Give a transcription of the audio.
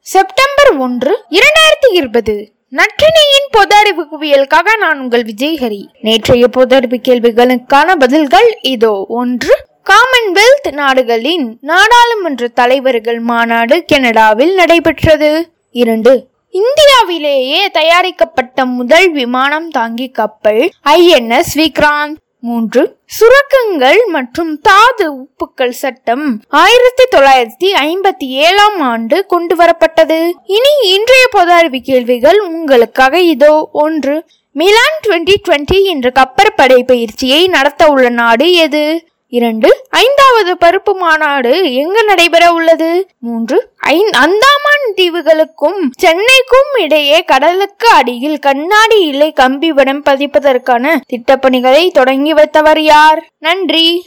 September ஒன்று இரண்டாயிரத்தி இருபது. நற்றினையின் பொது அறிவு குவியலுக்காக நான் உங்கள் விஜய்ஹரி. நேற்றைய பொது அறிவு கேள்விகளுக்கான பதில்கள் இதோ. ஒன்று காமன்வெல்த் நாடுகளின் நாடாளுமன்ற தலைவர்கள் மாநாடு கனடாவில் நடைபெற்றது. இரண்டு இந்தியாவிலேயே தயாரிக்கப்பட்ட முதல் விமானம் தாங்கி கப்பல் ஐஎன்எஸ் விக்ராந்த். மூன்று சுரக்கங்கள் மற்றும் தாது உப்புக்கள் சட்டம் ஆயிரத்தி தொள்ளாயிரத்தி ஐம்பத்தி ஏழாம் ஆண்டு கொண்டு வரப்பட்டது. இனி இன்றைய பொது அறிவு கேள்விகள் உங்களுக்காக இதோ. ஒன்று மிலான் டுவெண்டி டுவெண்டி என்ற கப்பற்படை பயிற்சியை நடத்த உள்ள நாடு எது? இரண்டு ஐந்தாவது பருப்பு மாநாடு எங்கு நடைபெற உள்ளது? மூன்று அந்த தீவுகளுக்கும் சென்னைக்கும் இடையே கடலுக்கு அடியில் கண்ணாடி இலை கம்பி வடம் பதிப்பதற்கான திட்டப்பணிகளை தொடங்கி வைத்தவர் யார்? நன்றி.